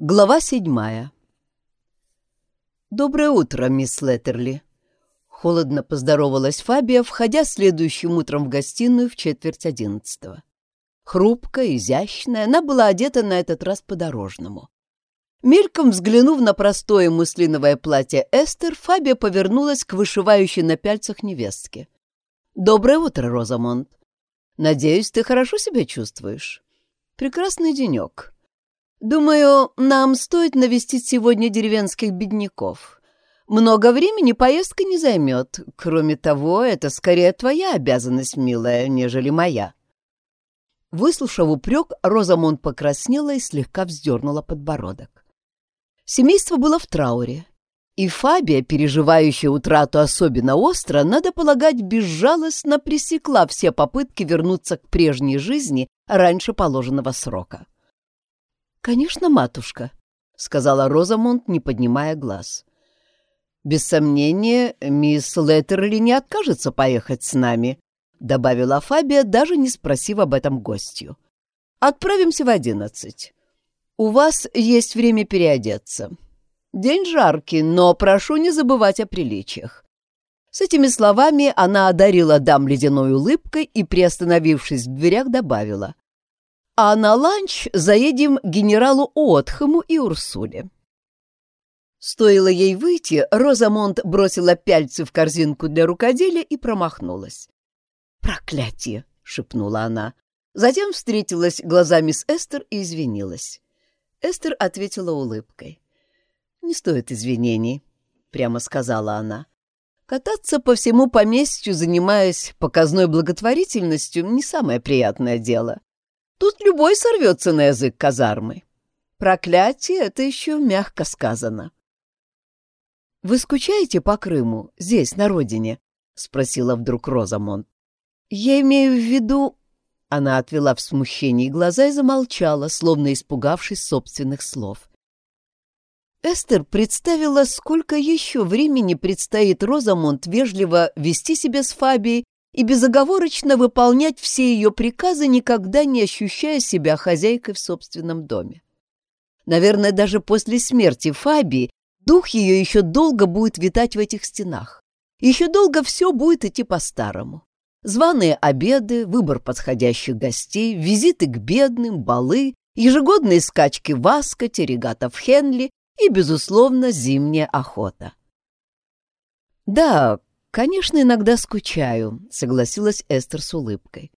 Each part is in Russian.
Глава седьмая. «Доброе утро, мисс Леттерли!» Холодно поздоровалась Фабия, входя следующим утром в гостиную в четверть одиннадцатого. Хрупкая, изящная, она была одета на этот раз по-дорожному. Мельком взглянув на простое муслиновое платье Эстер, Фабия повернулась к вышивающей на пяльцах невестке. «Доброе утро, Розамонд! Надеюсь, ты хорошо себя чувствуешь? Прекрасный денек!» Думаю, нам стоит навестить сегодня деревенских бедняков. Много времени поездка не займет. Кроме того, это скорее твоя обязанность, милая, нежели моя. Выслушав упрек, Розамон покраснела и слегка вздернула подбородок. Семейство было в трауре, и Фабия, переживающая утрату особенно остро, надо полагать, безжалостно пресекла все попытки вернуться к прежней жизни раньше положенного срока. «Конечно, матушка», — сказала Розамунд, не поднимая глаз. «Без сомнения, мисс Леттерли не откажется поехать с нами», — добавила Фабия, даже не спросив об этом гостью. «Отправимся в одиннадцать. У вас есть время переодеться. День жаркий, но прошу не забывать о приличиях». С этими словами она одарила дам ледяной улыбкой и, приостановившись в дверях, добавила а на ланч заедем к генералу Отхаму и Урсуле. Стоило ей выйти, Розамонт бросила пяльцы в корзинку для рукоделия и промахнулась. «Проклятие!» — шепнула она. Затем встретилась глазами с Эстер и извинилась. Эстер ответила улыбкой. «Не стоит извинений», — прямо сказала она. «Кататься по всему поместью, занимаясь показной благотворительностью, не самое приятное дело. Тут любой сорвется на язык казармы. Проклятие — это еще мягко сказано. — Вы скучаете по Крыму, здесь, на родине? — спросила вдруг Розамонт. — Я имею в виду... Она отвела в смущении глаза и замолчала, словно испугавшись собственных слов. Эстер представила, сколько еще времени предстоит Розамонт вежливо вести себя с Фабией и безоговорочно выполнять все ее приказы, никогда не ощущая себя хозяйкой в собственном доме. Наверное, даже после смерти Фабии дух ее еще долго будет витать в этих стенах. Еще долго все будет идти по-старому. Званые обеды, выбор подходящих гостей, визиты к бедным, балы, ежегодные скачки в Аскоте, регата в Хенли и, безусловно, зимняя охота. Да, «Конечно, иногда скучаю», — согласилась Эстер с улыбкой.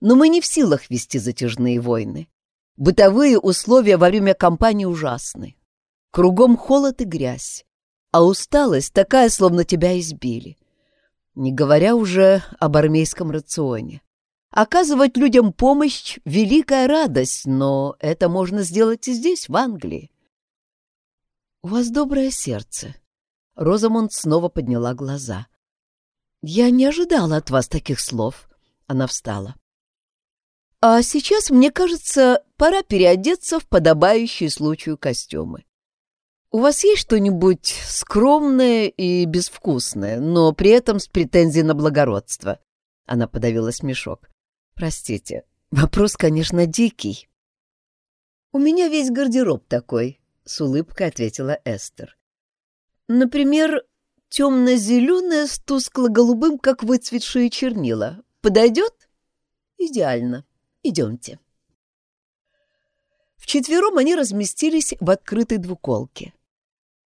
«Но мы не в силах вести затяжные войны. Бытовые условия во время кампании ужасны. Кругом холод и грязь, а усталость такая, словно тебя избили. Не говоря уже об армейском рационе. Оказывать людям помощь — великая радость, но это можно сделать и здесь, в Англии. «У вас доброе сердце». Розамунд снова подняла глаза. «Я не ожидала от вас таких слов», — она встала. «А сейчас, мне кажется, пора переодеться в подобающие случаю костюмы. У вас есть что-нибудь скромное и безвкусное, но при этом с претензией на благородство?» Она подавила смешок. «Простите, вопрос, конечно, дикий». «У меня весь гардероб такой», — с улыбкой ответила Эстер. «Например, Темно-зеленая с тускло-голубым, как выцветшие чернила. Подойдет? Идеально. Идемте. Вчетвером они разместились в открытой двуколке.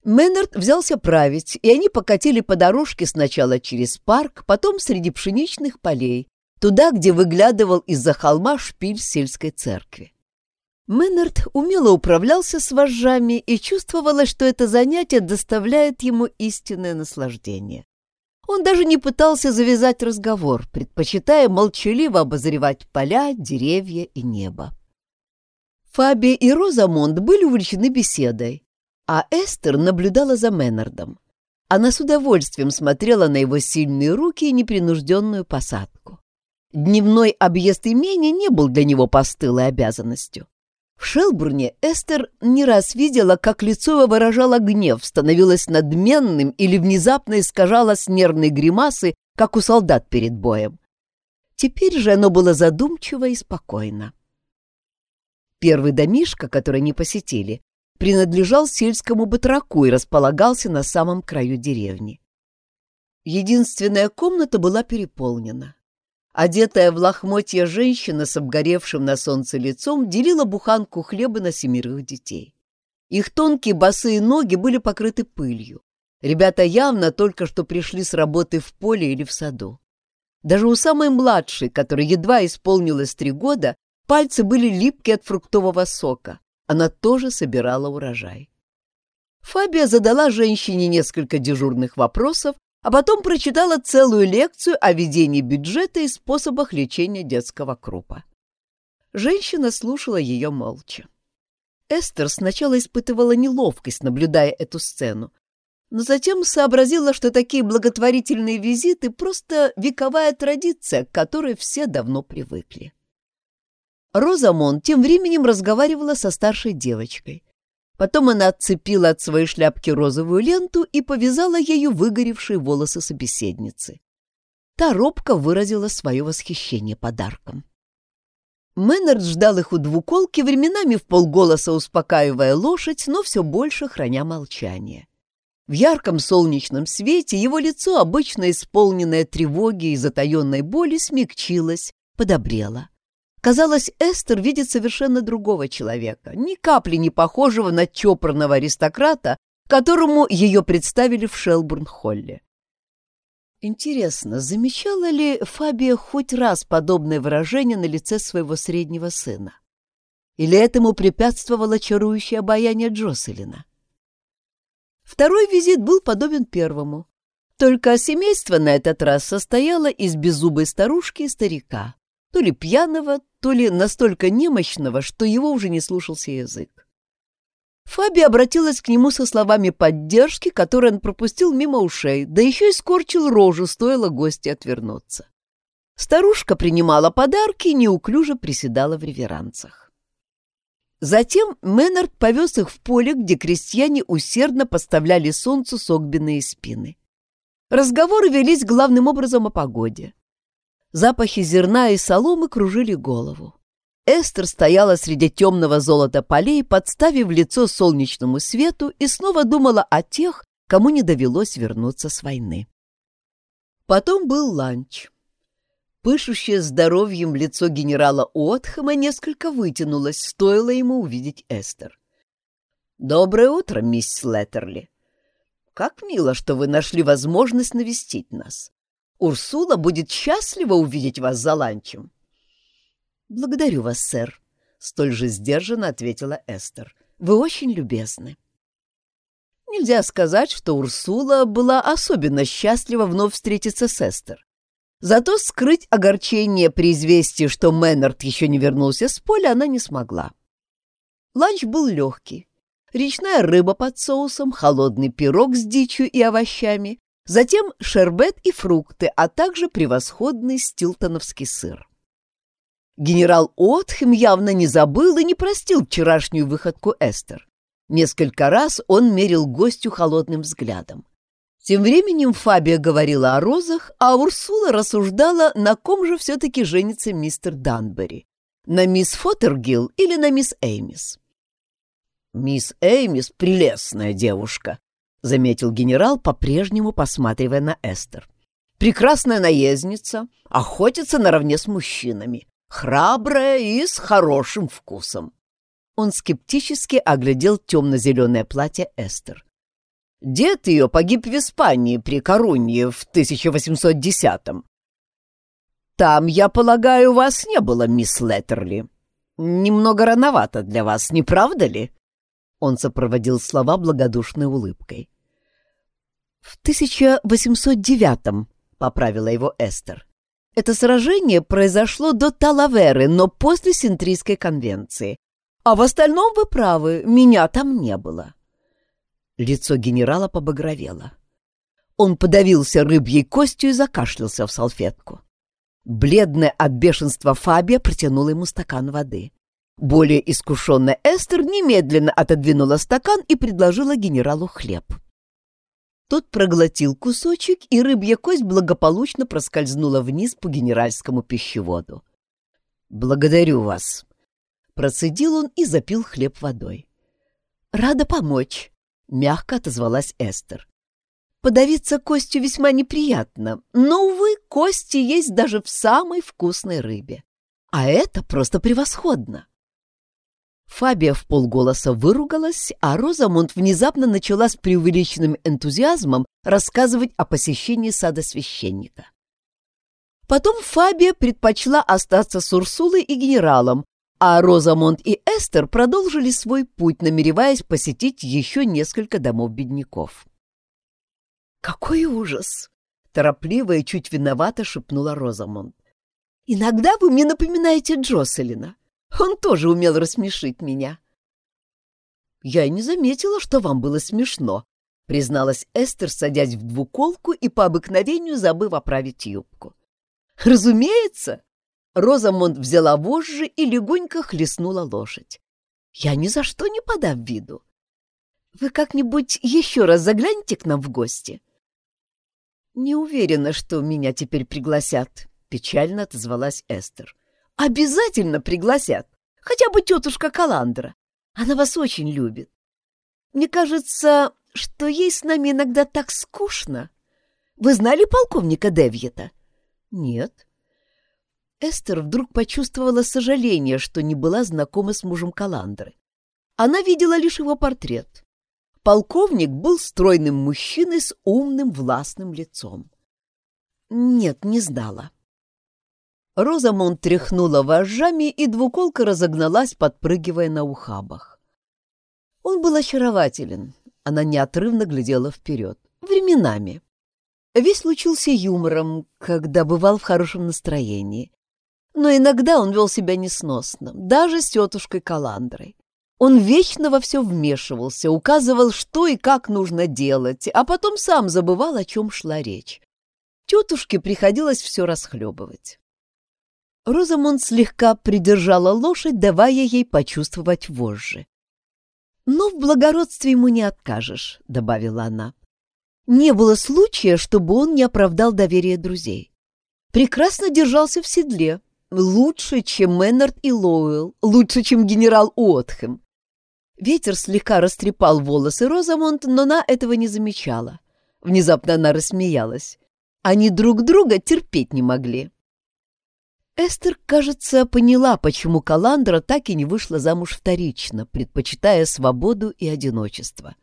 Меннард взялся править, и они покатили по дорожке сначала через парк, потом среди пшеничных полей, туда, где выглядывал из-за холма шпиль сельской церкви. Мэннард умело управлялся с вожжами и чувствовалось, что это занятие доставляет ему истинное наслаждение. Он даже не пытался завязать разговор, предпочитая молчаливо обозревать поля, деревья и небо. Фаби и Розамонд были увлечены беседой, а Эстер наблюдала за Мэннардом. Она с удовольствием смотрела на его сильные руки и непринужденную посадку. Дневной объезд имения не был для него постылой обязанностью. В Шелбурне Эстер не раз видела, как лицо его выражало гнев, становилось надменным или внезапно искажалось нервной гримасы, как у солдат перед боем. Теперь же оно было задумчиво и спокойно. Первый домишко, который они посетили, принадлежал сельскому батраку и располагался на самом краю деревни. Единственная комната была переполнена. Одетая в лохмотья женщина с обгоревшим на солнце лицом делила буханку хлеба на семерых детей. Их тонкие босые ноги были покрыты пылью. Ребята явно только что пришли с работы в поле или в саду. Даже у самой младшей, которой едва исполнилось три года, пальцы были липкие от фруктового сока. Она тоже собирала урожай. Фабия задала женщине несколько дежурных вопросов, а потом прочитала целую лекцию о ведении бюджета и способах лечения детского крупа. Женщина слушала ее молча. Эстер сначала испытывала неловкость, наблюдая эту сцену, но затем сообразила, что такие благотворительные визиты — просто вековая традиция, к которой все давно привыкли. Розамон тем временем разговаривала со старшей девочкой. Потом она отцепила от своей шляпки розовую ленту и повязала ею выгоревшие волосы собеседницы. Та робко выразила свое восхищение подарком. Мэннерд ждал их у двуколки, временами в полголоса успокаивая лошадь, но все больше храня молчание. В ярком солнечном свете его лицо, обычно исполненное тревоги и затаенной боли, смягчилось, подобрело. Казалось, Эстер видит совершенно другого человека, ни капли не похожего на чопорного аристократа, которому ее представили в Шелбурн-Холле. Интересно, замечала ли Фабия хоть раз подобное выражение на лице своего среднего сына? Или этому препятствовало чарующее обаяние Джоселина? Второй визит был подобен первому, только семейство на этот раз состояло из беззубой старушки и старика, то ли пьяного, то ли настолько немощного, что его уже не слушался язык. Фаби обратилась к нему со словами поддержки, которые он пропустил мимо ушей, да еще и скорчил рожу, стоило гости отвернуться. Старушка принимала подарки и неуклюже приседала в реверансах. Затем Мэннард повез их в поле, где крестьяне усердно поставляли солнцу согбенные спины. Разговоры велись главным образом о погоде. Запахи зерна и соломы кружили голову. Эстер стояла среди темного золота полей, подставив лицо солнечному свету и снова думала о тех, кому не довелось вернуться с войны. Потом был ланч. Пышущее здоровьем лицо генерала Отхэма несколько вытянулось, стоило ему увидеть Эстер. «Доброе утро, мисс Леттерли. Как мило, что вы нашли возможность навестить нас. Урсула будет счастлива увидеть вас за ланчем. Благодарю вас, сэр, столь же сдержанно ответила Эстер. Вы очень любезны. Нельзя сказать, что Урсула была особенно счастлива вновь встретиться с Эстер. Зато скрыть огорчение при известии, что Мэннард еще не вернулся с поля, она не смогла. Ланч был легкий. Речная рыба под соусом, холодный пирог с дичью и овощами, Затем шербет и фрукты, а также превосходный стилтоновский сыр. Генерал Отхем явно не забыл и не простил вчерашнюю выходку Эстер. Несколько раз он мерил гостю холодным взглядом. Тем временем Фабия говорила о розах, а Урсула рассуждала, на ком же все-таки женится мистер Данбери. На мисс Фоттергилл или на мисс Эймис? «Мисс Эймис — прелестная девушка», — заметил генерал, по-прежнему посматривая на Эстер. «Прекрасная наездница, охотится наравне с мужчинами, храбрая и с хорошим вкусом». Он скептически оглядел темно-зеленое платье Эстер. Дед ее погиб в Испании при Корунье в 1810-м. Там, я полагаю, вас не было, мисс Леттерли. Немного рановато для вас, не правда ли? Он сопроводил слова благодушной улыбкой. «В 1809-м», — поправила его Эстер. «Это сражение произошло до Талаверы, но после Синтрийской конвенции. А в остальном вы правы, меня там не было». Лицо генерала побагровело. Он подавился рыбьей костью и закашлялся в салфетку. Бледная от бешенства Фабия протянула ему стакан воды. Более искушенная Эстер немедленно отодвинула стакан и предложила генералу хлеб. Тот проглотил кусочек, и рыбья кость благополучно проскользнула вниз по генеральскому пищеводу. «Благодарю вас», — процедил он и запил хлеб водой. «Рада помочь», — мягко отозвалась Эстер. «Подавиться костью весьма неприятно, но, увы, кости есть даже в самой вкусной рыбе. А это просто превосходно!» Фабия в полголоса выругалась, а Розамунд внезапно начала с преувеличенным энтузиазмом рассказывать о посещении сада священника. Потом Фабия предпочла остаться с Урсулой и генералом, а Розамонд и Эстер продолжили свой путь, намереваясь посетить еще несколько домов бедняков. «Какой ужас!» — торопливо и чуть виновато шепнула Розамонд. «Иногда вы мне напоминаете Джоселина. Он тоже умел рассмешить меня». «Я и не заметила, что вам было смешно», — призналась Эстер, садясь в двуколку и по обыкновению забыв оправить юбку. «Разумеется!» Розамонд взяла вожжи и легонько хлестнула лошадь. «Я ни за что не подам виду. Вы как-нибудь еще раз загляните к нам в гости?» «Не уверена, что меня теперь пригласят», — печально отозвалась Эстер. «Обязательно пригласят, хотя бы тетушка Каландра. Она вас очень любит. Мне кажется, что ей с нами иногда так скучно. Вы знали полковника Девьета?» «Нет». Эстер вдруг почувствовала сожаление, что не была знакома с мужем Каландры. Она видела лишь его портрет. Полковник был стройным мужчиной с умным властным лицом. Нет, не знала. Розамонт тряхнула вожжами, и двуколка разогналась, подпрыгивая на ухабах. Он был очарователен. Она неотрывно глядела вперед. Временами. Весь лучился юмором, когда бывал в хорошем настроении. Но иногда он вел себя несносно, даже с тетушкой Каландрой. Он вечно во все вмешивался, указывал, что и как нужно делать, а потом сам забывал, о чем шла речь. Тетушке приходилось все расхлебывать. Розамунд слегка придержала лошадь, давая ей почувствовать вожжи. «Но в благородстве ему не откажешь», — добавила она. Не было случая, чтобы он не оправдал доверие друзей. Прекрасно держался в седле, лучше, чем Мэннард и Лоуэлл, лучше, чем генерал Уотхэм. Ветер слегка растрепал волосы Розамонт, но она этого не замечала. Внезапно она рассмеялась. Они друг друга терпеть не могли. Эстер, кажется, поняла, почему Каландра так и не вышла замуж вторично, предпочитая свободу и одиночество.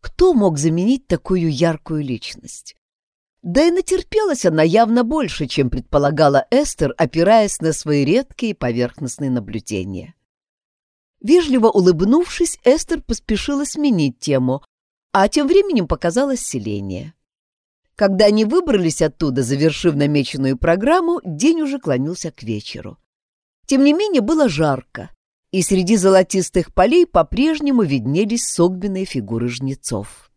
Кто мог заменить такую яркую личность? Да и натерпелась она явно больше, чем предполагала Эстер, опираясь на свои редкие поверхностные наблюдения. Вежливо улыбнувшись, Эстер поспешила сменить тему, а тем временем показалось селение. Когда они выбрались оттуда, завершив намеченную программу, день уже клонился к вечеру. Тем не менее было жарко, и среди золотистых полей по-прежнему виднелись согбенные фигуры жнецов.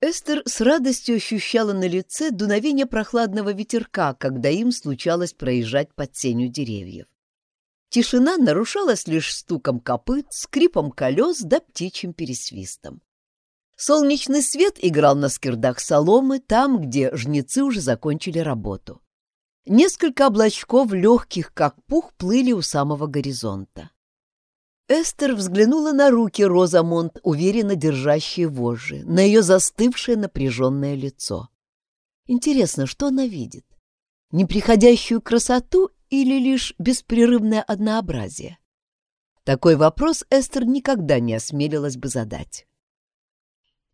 Эстер с радостью ощущала на лице дуновение прохладного ветерка, когда им случалось проезжать под сенью деревьев. Тишина нарушалась лишь стуком копыт, скрипом колес да птичьим пересвистом. Солнечный свет играл на скирдах соломы там, где жнецы уже закончили работу. Несколько облачков, легких как пух, плыли у самого горизонта. Эстер взглянула на руки Розамонт, уверенно держащие вожжи, на ее застывшее напряженное лицо. Интересно, что она видит? Неприходящую красоту или лишь беспрерывное однообразие? Такой вопрос Эстер никогда не осмелилась бы задать.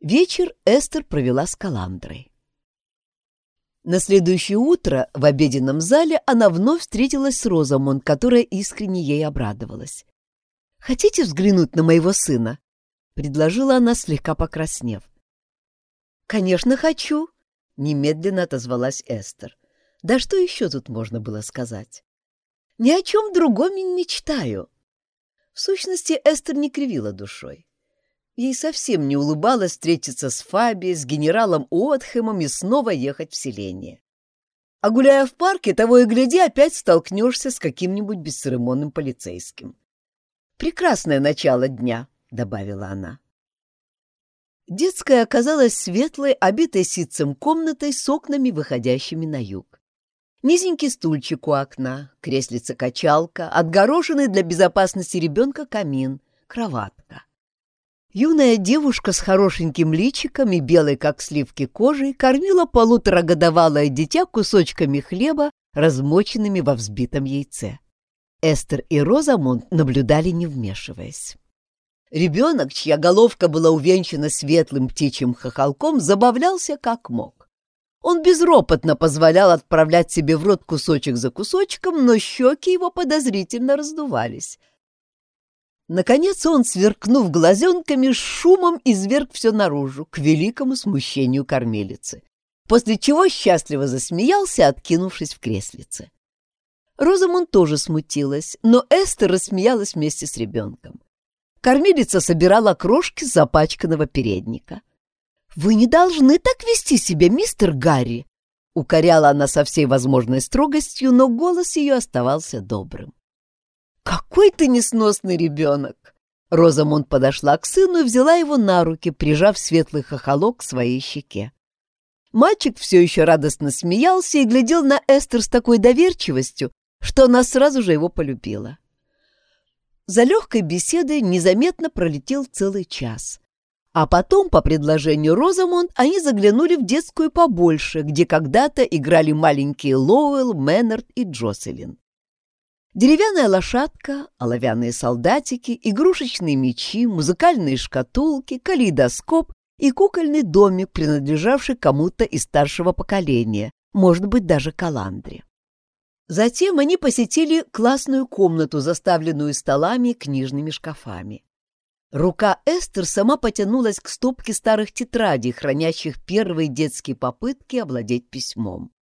Вечер Эстер провела с Каландрой. На следующее утро в обеденном зале она вновь встретилась с Розамонт, которая искренне ей обрадовалась. Хотите взглянуть на моего сына?» — предложила она, слегка покраснев. «Конечно, хочу!» — немедленно отозвалась Эстер. «Да что еще тут можно было сказать?» «Ни о чем другом не мечтаю!» В сущности, Эстер не кривила душой. Ей совсем не улыбалось встретиться с Фаби, с генералом Уотхэмом и снова ехать в селение. А гуляя в парке, того и гляди, опять столкнешься с каким-нибудь бесцеремонным полицейским. Прекрасное начало дня», — добавила она. Детская оказалась светлой, обитой ситцем комнатой с окнами, выходящими на юг. Низенький стульчик у окна, креслица-качалка, отгороженный для безопасности ребенка камин, кроватка. Юная девушка с хорошеньким личиком и белой, как сливки, кожей кормила полуторагодовалое дитя кусочками хлеба, размоченными во взбитом яйце. Эстер и Розамунд наблюдали, не вмешиваясь. Ребенок, чья головка была увенчана светлым птичьим хохолком, забавлялся как мог. Он безропотно позволял отправлять себе в рот кусочек за кусочком, но щеки его подозрительно раздувались. Наконец он, сверкнув глазенками, шумом изверг все наружу, к великому смущению кормилицы, после чего счастливо засмеялся, откинувшись в креслице. Розамунд тоже смутилась, но Эстер рассмеялась вместе с ребенком. Кормилица собирала крошки с запачканного передника. «Вы не должны так вести себя, мистер Гарри!» Укоряла она со всей возможной строгостью, но голос ее оставался добрым. «Какой ты несносный ребенок!» Розамунд подошла к сыну и взяла его на руки, прижав светлый хохолок к своей щеке. Мальчик все еще радостно смеялся и глядел на Эстер с такой доверчивостью, что она сразу же его полюбила. За легкой беседой незаметно пролетел целый час. А потом, по предложению Розамонд, они заглянули в детскую побольше, где когда-то играли маленькие Лоуэлл, Мэннард и Джоселин. Деревянная лошадка, оловянные солдатики, игрушечные мечи, музыкальные шкатулки, калейдоскоп и кукольный домик, принадлежавший кому-то из старшего поколения, может быть, даже Каландре. Затем они посетили классную комнату, заставленную столами и книжными шкафами. Рука Эстер сама потянулась к стопке старых тетрадей, хранящих первые детские попытки овладеть письмом.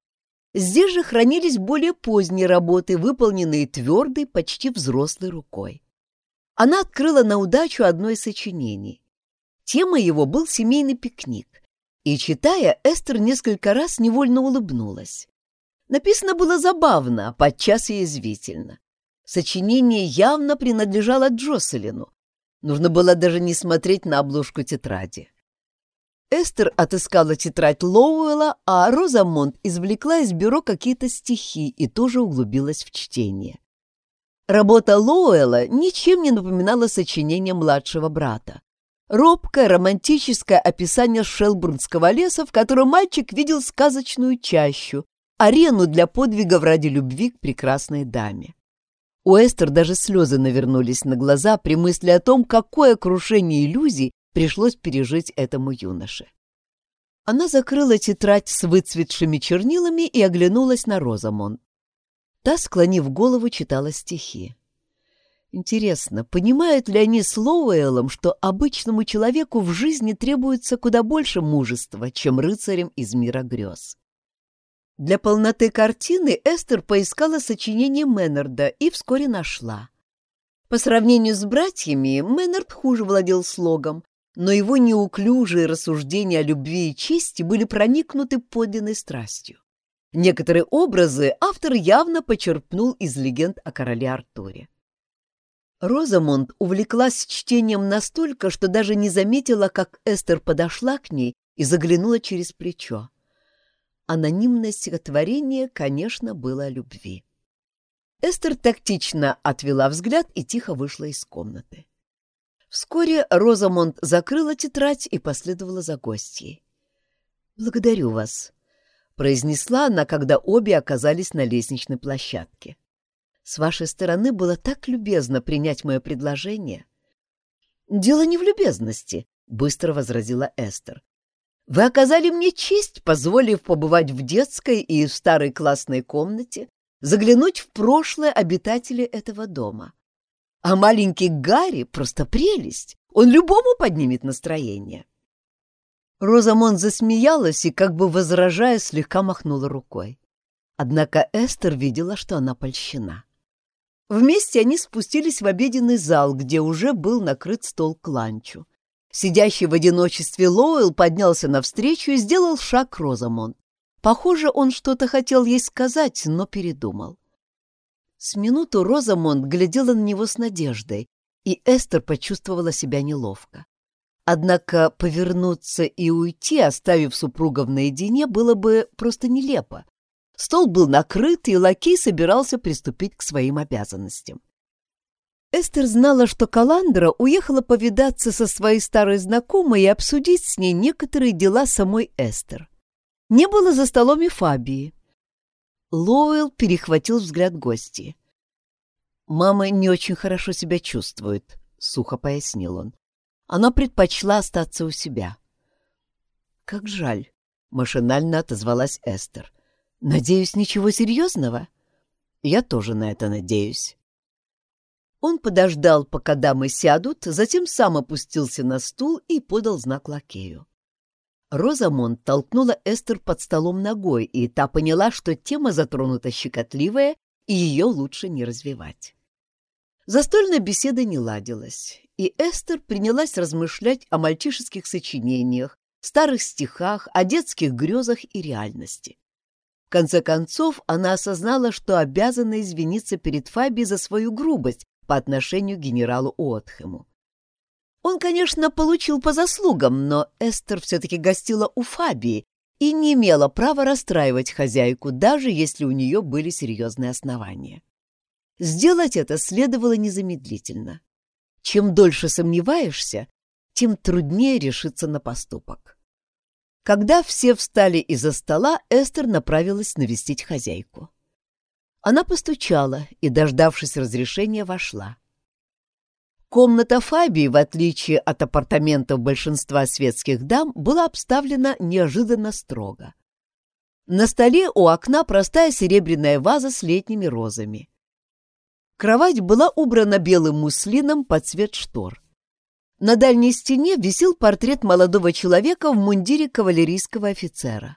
Здесь же хранились более поздние работы, выполненные твердой, почти взрослой рукой. Она открыла на удачу одно из сочинений. Тема его был семейный пикник, и, читая, Эстер несколько раз невольно улыбнулась. Написано было забавно, а подчас и язвительно. Сочинение явно принадлежало Джоселину. Нужно было даже не смотреть на обложку тетради. Эстер отыскала тетрадь Лоуэлла, а Розамонд извлекла из бюро какие-то стихи и тоже углубилась в чтение. Работа Лоуэлла ничем не напоминала сочинение младшего брата. Робкое романтическое описание Шелбурнского леса, в котором мальчик видел сказочную чащу, арену для подвигов ради любви к прекрасной даме. У Эстер даже слезы навернулись на глаза при мысли о том, какое крушение иллюзий пришлось пережить этому юноше. Она закрыла тетрадь с выцветшими чернилами и оглянулась на Розамон. Та, склонив голову, читала стихи. Интересно, понимают ли они с Лоуэллом, что обычному человеку в жизни требуется куда больше мужества, чем рыцарям из мира грез? Для полноты картины Эстер поискала сочинение Мэннарда и вскоре нашла. По сравнению с братьями, Мэннард хуже владел слогом, но его неуклюжие рассуждения о любви и чести были проникнуты подлинной страстью. Некоторые образы автор явно почерпнул из легенд о короле Артуре. Розамонд увлеклась чтением настолько, что даже не заметила, как Эстер подошла к ней и заглянула через плечо. Анонимное стихотворение, конечно, было о любви. Эстер тактично отвела взгляд и тихо вышла из комнаты. Вскоре Розамонд закрыла тетрадь и последовала за гостьей. «Благодарю вас», — произнесла она, когда обе оказались на лестничной площадке. «С вашей стороны было так любезно принять мое предложение». «Дело не в любезности», — быстро возразила Эстер. Вы оказали мне честь, позволив побывать в детской и в старой классной комнате, заглянуть в прошлое обитателей этого дома. А маленький Гарри — просто прелесть, он любому поднимет настроение. Розамон засмеялась и, как бы возражая, слегка махнула рукой. Однако Эстер видела, что она польщена. Вместе они спустились в обеденный зал, где уже был накрыт стол к ланчу. Сидящий в одиночестве Лоуэлл поднялся навстречу и сделал шаг к Розамон. Похоже, он что-то хотел ей сказать, но передумал. С минуту Розамонд глядела на него с надеждой, и Эстер почувствовала себя неловко. Однако повернуться и уйти, оставив супругов наедине, было бы просто нелепо. Стол был накрыт, и лакей собирался приступить к своим обязанностям. Эстер знала, что Каландра уехала повидаться со своей старой знакомой и обсудить с ней некоторые дела самой Эстер. Не было за столом и Фабии. Лоуэлл перехватил взгляд гости. «Мама не очень хорошо себя чувствует», — сухо пояснил он. Она предпочла остаться у себя. «Как жаль», — машинально отозвалась Эстер. «Надеюсь, ничего серьезного?» «Я тоже на это надеюсь». Он подождал, пока дамы сядут, затем сам опустился на стул и подал знак лакею. Розамонд толкнула Эстер под столом ногой, и та поняла, что тема затронута щекотливая, и ее лучше не развивать. Застольная беседа не ладилась, и Эстер принялась размышлять о мальчишеских сочинениях, старых стихах, о детских грезах и реальности. В конце концов, она осознала, что обязана извиниться перед Фаби за свою грубость по отношению к генералу Уотхему. Он, конечно, получил по заслугам, но Эстер все-таки гостила у Фабии и не имела права расстраивать хозяйку, даже если у нее были серьезные основания. Сделать это следовало незамедлительно. Чем дольше сомневаешься, тем труднее решиться на поступок. Когда все встали из-за стола, Эстер направилась навестить хозяйку. Она постучала и, дождавшись разрешения, вошла. Комната Фабии, в отличие от апартаментов большинства светских дам, была обставлена неожиданно строго. На столе у окна простая серебряная ваза с летними розами. Кровать была убрана белым муслином под цвет штор. На дальней стене висел портрет молодого человека в мундире кавалерийского офицера.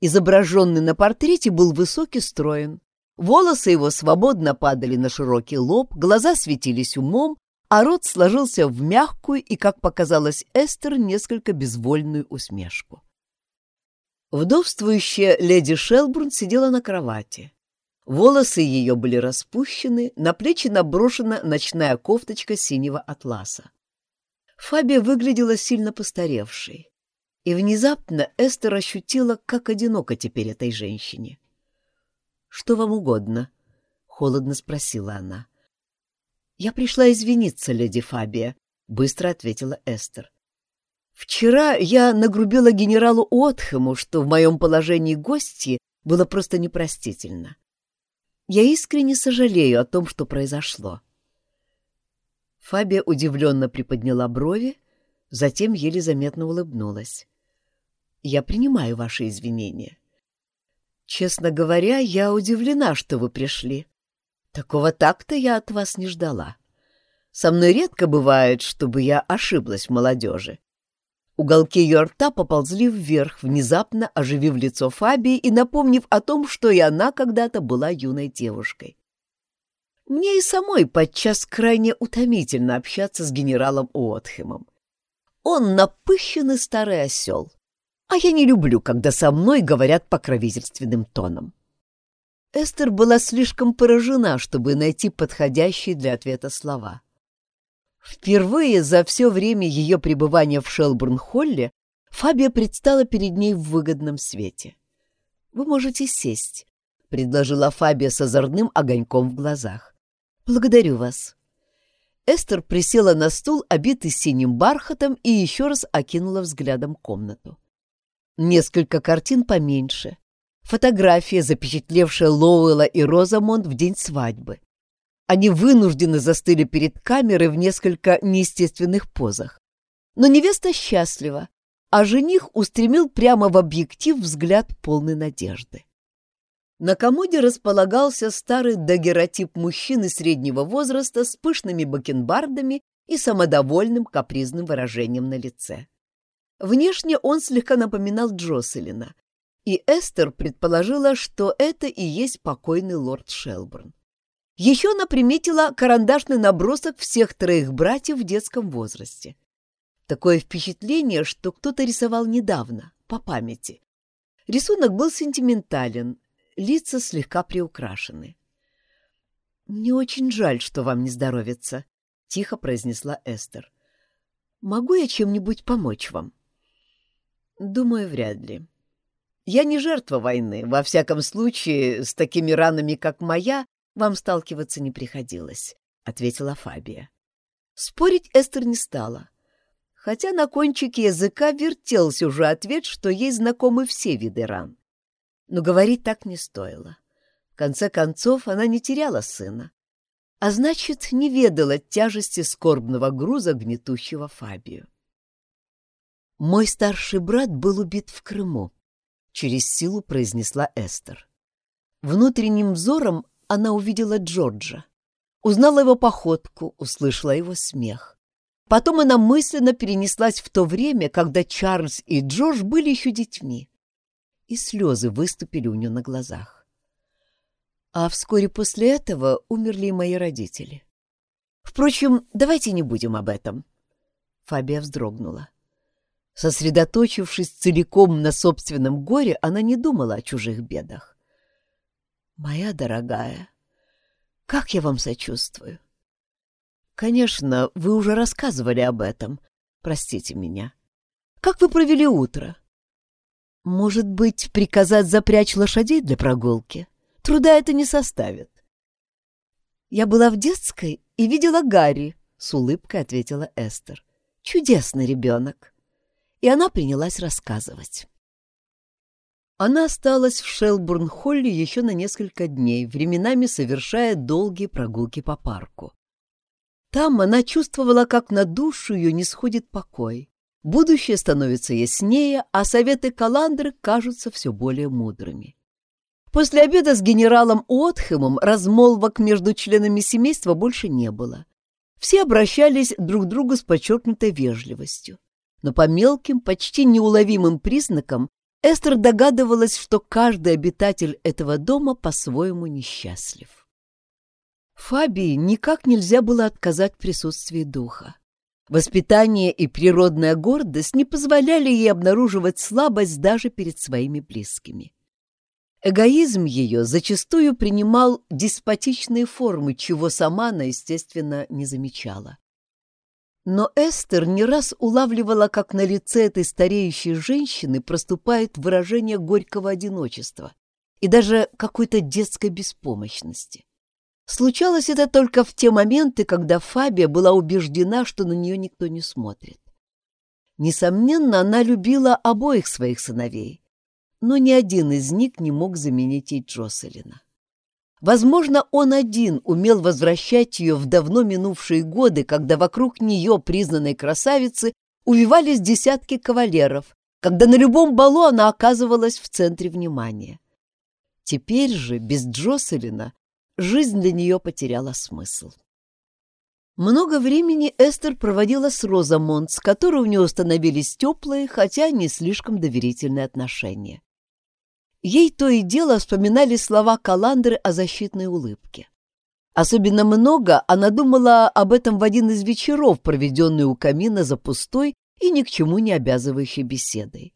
Изображенный на портрете был высокий строен. Волосы его свободно падали на широкий лоб, глаза светились умом, а рот сложился в мягкую и, как показалось Эстер, несколько безвольную усмешку. Вдовствующая леди Шелбурн сидела на кровати. Волосы ее были распущены, на плечи наброшена ночная кофточка синего атласа. Фабия выглядела сильно постаревшей, и внезапно Эстер ощутила, как одиноко теперь этой женщине. «Что вам угодно?» — холодно спросила она. «Я пришла извиниться, леди Фабия», — быстро ответила Эстер. «Вчера я нагрубила генералу Отхему, что в моем положении гости было просто непростительно. Я искренне сожалею о том, что произошло». Фабия удивленно приподняла брови, затем еле заметно улыбнулась. «Я принимаю ваши извинения. Честно говоря, я удивлена, что вы пришли. Такого такта я от вас не ждала. Со мной редко бывает, чтобы я ошиблась в молодежи. Уголки ее рта поползли вверх, внезапно оживив лицо Фабии и напомнив о том, что и она когда-то была юной девушкой. Мне и самой подчас крайне утомительно общаться с генералом Уотхемом. Он напыщенный старый осел, а я не люблю, когда со мной говорят покровительственным тоном. Эстер была слишком поражена, чтобы найти подходящие для ответа слова. Впервые за все время ее пребывания в Шелбурн-Холле Фабия предстала перед ней в выгодном свете. «Вы можете сесть», — предложила Фабия с озорным огоньком в глазах. «Благодарю вас». Эстер присела на стул, обитый синим бархатом, и еще раз окинула взглядом комнату. Несколько картин поменьше, Фотография, запечатлевшая Лоуэлла и Розамонд в день свадьбы. Они вынуждены застыли перед камерой в несколько неестественных позах. Но невеста счастлива, а жених устремил прямо в объектив взгляд полной надежды. На комоде располагался старый дагеротип мужчины среднего возраста с пышными бакенбардами и самодовольным капризным выражением на лице. Внешне он слегка напоминал Джоселина, и Эстер предположила, что это и есть покойный лорд Шелбурн. Еще она приметила карандашный набросок всех троих братьев в детском возрасте. Такое впечатление, что кто-то рисовал недавно, по памяти. Рисунок был сентиментален, лица слегка приукрашены. «Мне очень жаль, что вам не здоровится», — тихо произнесла Эстер. «Могу я чем-нибудь помочь вам?» «Думаю, вряд ли. Я не жертва войны. Во всяком случае, с такими ранами, как моя, вам сталкиваться не приходилось. — ответила Фабия. Спорить Эстер не стала, хотя на кончике языка вертелся уже ответ, что ей знакомы все виды ран. Но говорить так не стоило. В конце концов, она не теряла сына, а значит, не ведала тяжести скорбного груза, гнетущего Фабию. «Мой старший брат был убит в Крыму», — через силу произнесла Эстер. Внутренним взором она увидела Джорджа. Узнала его походку, услышала его смех. Потом она мысленно перенеслась в то время, когда Чарльз и Джордж были еще детьми. И слезы выступили у нее на глазах. А вскоре после этого умерли мои родители. Впрочем, давайте не будем об этом. Фабия вздрогнула. Сосредоточившись целиком на собственном горе, она не думала о чужих бедах. «Моя дорогая», как я вам сочувствую. Конечно, вы уже рассказывали об этом. Простите меня. Как вы провели утро? Может быть, приказать запрячь лошадей для прогулки? Труда это не составит. Я была в детской и видела Гарри, с улыбкой ответила Эстер. Чудесный ребенок. И она принялась рассказывать. Она осталась в Шелбурн-Холле еще на несколько дней, временами совершая долгие прогулки по парку. Там она чувствовала, как на душу ее не сходит покой. Будущее становится яснее, а советы Каландры кажутся все более мудрыми. После обеда с генералом Уотхэмом размолвок между членами семейства больше не было. Все обращались друг к другу с подчеркнутой вежливостью. Но по мелким, почти неуловимым признакам Эстер догадывалась, что каждый обитатель этого дома по-своему несчастлив. Фабии никак нельзя было отказать присутствии духа. Воспитание и природная гордость не позволяли ей обнаруживать слабость даже перед своими близкими. Эгоизм ее зачастую принимал деспотичные формы, чего сама она, естественно, не замечала. Но Эстер не раз улавливала, как на лице этой стареющей женщины проступает выражение горького одиночества и даже какой-то детской беспомощности. Случалось это только в те моменты, когда Фабия была убеждена, что на нее никто не смотрит. Несомненно, она любила обоих своих сыновей, но ни один из них не мог заменить ей Джоселина. Возможно, он один умел возвращать ее в давно минувшие годы, когда вокруг нее, признанной красавицы, увивались десятки кавалеров, когда на любом балу она оказывалась в центре внимания. Теперь же, без Джоселина, жизнь для нее потеряла смысл. Много времени Эстер проводила с Розамонт, с которой у нее установились теплые, хотя не слишком доверительные отношения. Ей то и дело вспоминали слова Каландры о защитной улыбке. Особенно много она думала об этом в один из вечеров, проведенный у камина за пустой и ни к чему не обязывающей беседой.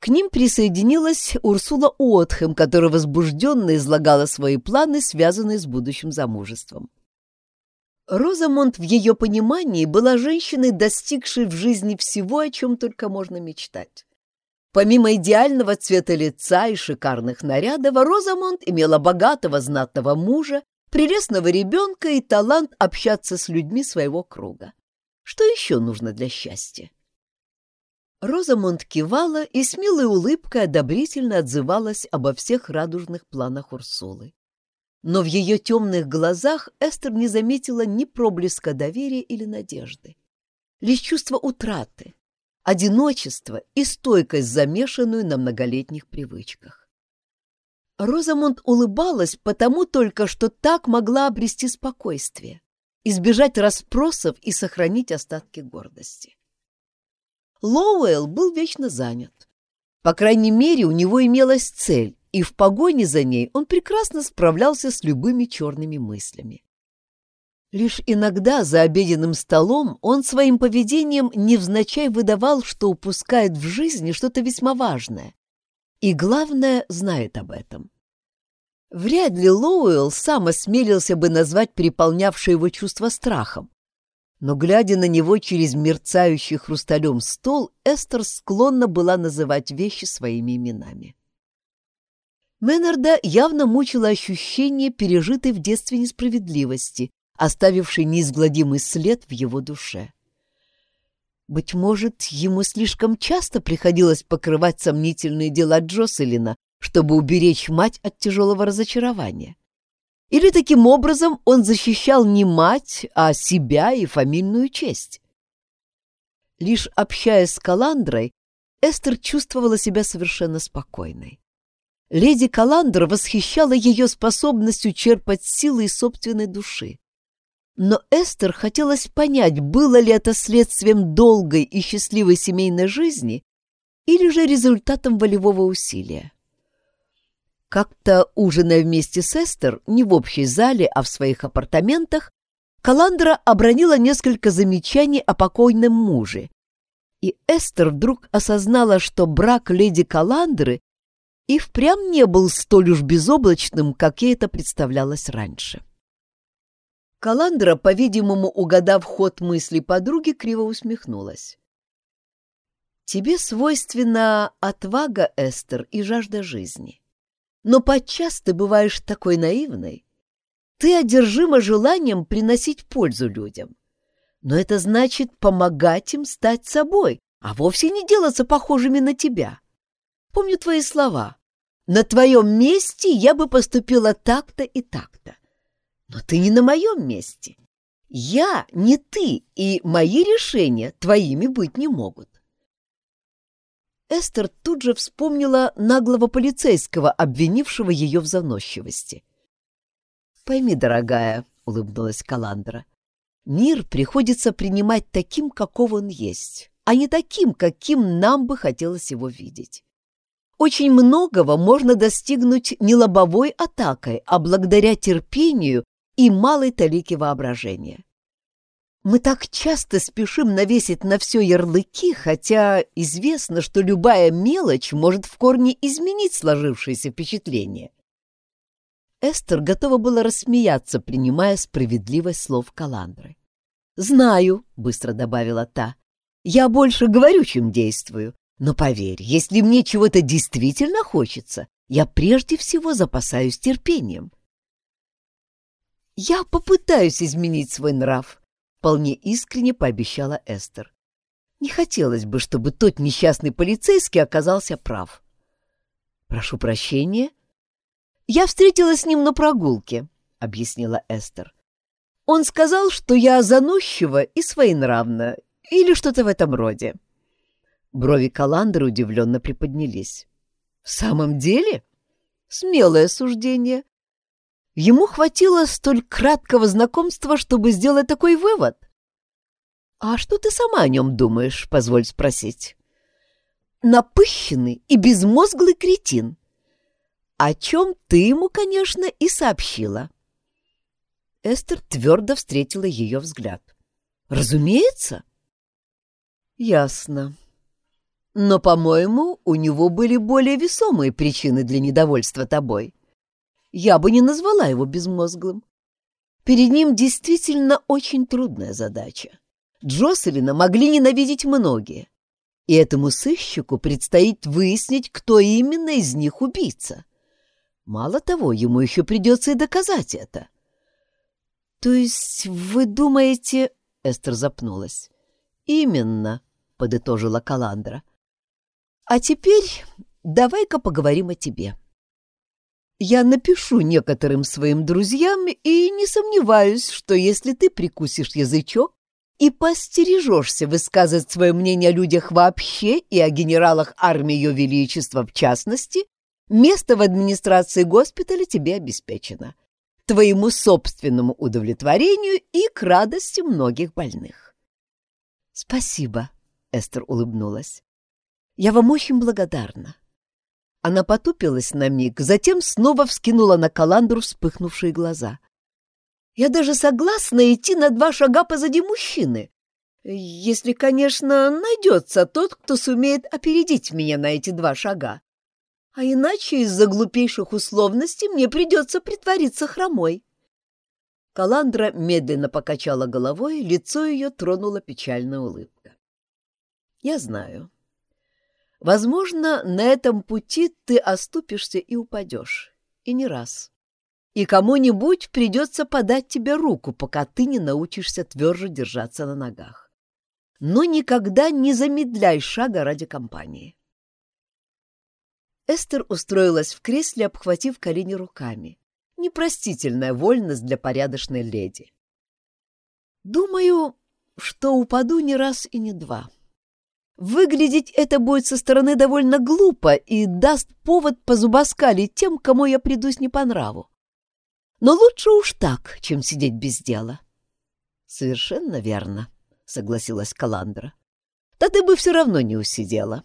К ним присоединилась Урсула Уотхэм, которая возбужденно излагала свои планы, связанные с будущим замужеством. Розамонд в ее понимании была женщиной, достигшей в жизни всего, о чем только можно мечтать. Помимо идеального цвета лица и шикарных нарядов, Розамонд имела богатого знатного мужа, прелестного ребенка и талант общаться с людьми своего круга. Что еще нужно для счастья? Розамонд кивала и с милой улыбкой одобрительно отзывалась обо всех радужных планах Урсулы. Но в ее темных глазах Эстер не заметила ни проблеска доверия или надежды. Лишь чувство утраты, одиночество и стойкость, замешанную на многолетних привычках. Розамунд улыбалась потому только, что так могла обрести спокойствие, избежать расспросов и сохранить остатки гордости. Лоуэлл был вечно занят. По крайней мере, у него имелась цель, и в погоне за ней он прекрасно справлялся с любыми черными мыслями. Лишь иногда за обеденным столом он своим поведением невзначай выдавал, что упускает в жизни что-то весьма важное. И, главное, знает об этом. Вряд ли Лоуэлл сам осмелился бы назвать переполнявшее его чувство страхом. Но, глядя на него через мерцающий хрусталем стол, Эстер склонна была называть вещи своими именами. Меннарда явно мучило ощущение пережитой в детстве несправедливости, оставивший неизгладимый след в его душе. Быть может, ему слишком часто приходилось покрывать сомнительные дела Джоселина, чтобы уберечь мать от тяжелого разочарования. Или таким образом он защищал не мать, а себя и фамильную честь. Лишь общаясь с Каландрой, Эстер чувствовала себя совершенно спокойной. Леди Каландра восхищала ее способностью черпать силы из собственной души. Но Эстер хотелось понять, было ли это следствием долгой и счастливой семейной жизни или же результатом волевого усилия. Как-то, ужиная вместе с Эстер, не в общей зале, а в своих апартаментах, Каландра обронила несколько замечаний о покойном муже. И Эстер вдруг осознала, что брак леди Каландры и впрямь не был столь уж безоблачным, как ей это представлялось раньше. Каландра, по-видимому, угадав ход мысли подруги, криво усмехнулась. «Тебе свойственна отвага, Эстер, и жажда жизни. Но подчас ты бываешь такой наивной. Ты одержима желанием приносить пользу людям. Но это значит помогать им стать собой, а вовсе не делаться похожими на тебя. Помню твои слова. На твоем месте я бы поступила так-то и так-то. Но ты не на моем месте. Я не ты, и мои решения твоими быть не могут. Эстер тут же вспомнила наглого полицейского, обвинившего ее в заносчивости. «Пойми, дорогая», — улыбнулась Каландра, — «мир приходится принимать таким, каков он есть, а не таким, каким нам бы хотелось его видеть. Очень многого можно достигнуть не лобовой атакой, а благодаря терпению и малой талике воображения. Мы так часто спешим навесить на все ярлыки, хотя известно, что любая мелочь может в корне изменить сложившееся впечатление. Эстер готова была рассмеяться, принимая справедливость слов Каландры. «Знаю», — быстро добавила та, — «я больше говорю, чем действую. Но поверь, если мне чего-то действительно хочется, я прежде всего запасаюсь терпением». «Я попытаюсь изменить свой нрав», вполне искренне пообещала Эстер. Не хотелось бы, чтобы тот несчастный полицейский оказался прав. Прошу прощения. Я встретилась с ним на прогулке, объяснила Эстер. Он сказал, что я заносчива и своенравна, или что-то в этом роде. Брови Каландры удивленно приподнялись. «В самом деле? Смелое суждение. Ему хватило столь краткого знакомства, чтобы сделать такой вывод. «А что ты сама о нем думаешь?» — позволь спросить. «Напыщенный и безмозглый кретин. О чем ты ему, конечно, и сообщила». Эстер твердо встретила ее взгляд. «Разумеется». «Ясно. Но, по-моему, у него были более весомые причины для недовольства тобой» я бы не назвала его безмозглым. Перед ним действительно очень трудная задача. Джоселина могли ненавидеть многие, и этому сыщику предстоит выяснить, кто именно из них убийца. Мало того, ему еще придется и доказать это. — То есть вы думаете... — Эстер запнулась. — Именно, — подытожила Каландра. — А теперь давай-ка поговорим о тебе. — я напишу некоторым своим друзьям и не сомневаюсь, что если ты прикусишь язычок и постережешься высказывать свое мнение о людях вообще и о генералах армии Ее Величества в частности, место в администрации госпиталя тебе обеспечено. Твоему собственному удовлетворению и к радости многих больных. «Спасибо», — Эстер улыбнулась. «Я вам очень благодарна. Она потупилась на миг, затем снова вскинула на Каландру вспыхнувшие глаза. «Я даже согласна идти на два шага позади мужчины, если, конечно, найдется тот, кто сумеет опередить меня на эти два шага. А иначе из-за глупейших условностей мне придется притвориться хромой». Каландра медленно покачала головой, лицо ее тронула печальная улыбка. «Я знаю. Возможно, на этом пути ты оступишься и упадешь. И не раз. и кому-нибудь придется подать тебе руку, пока ты не научишься тверже держаться на ногах. Но никогда не замедляй шага ради компании. Эстер устроилась в кресле, обхватив колени руками. Непростительная вольность для порядочной леди. Думаю, что упаду не раз и не два. Выглядеть это будет со стороны довольно глупо и даст повод позубоскалить тем, кому я придусь не по нраву. Но лучше уж так, чем сидеть без дела. — Совершенно верно, — согласилась Каландра. — Да ты бы все равно не усидела.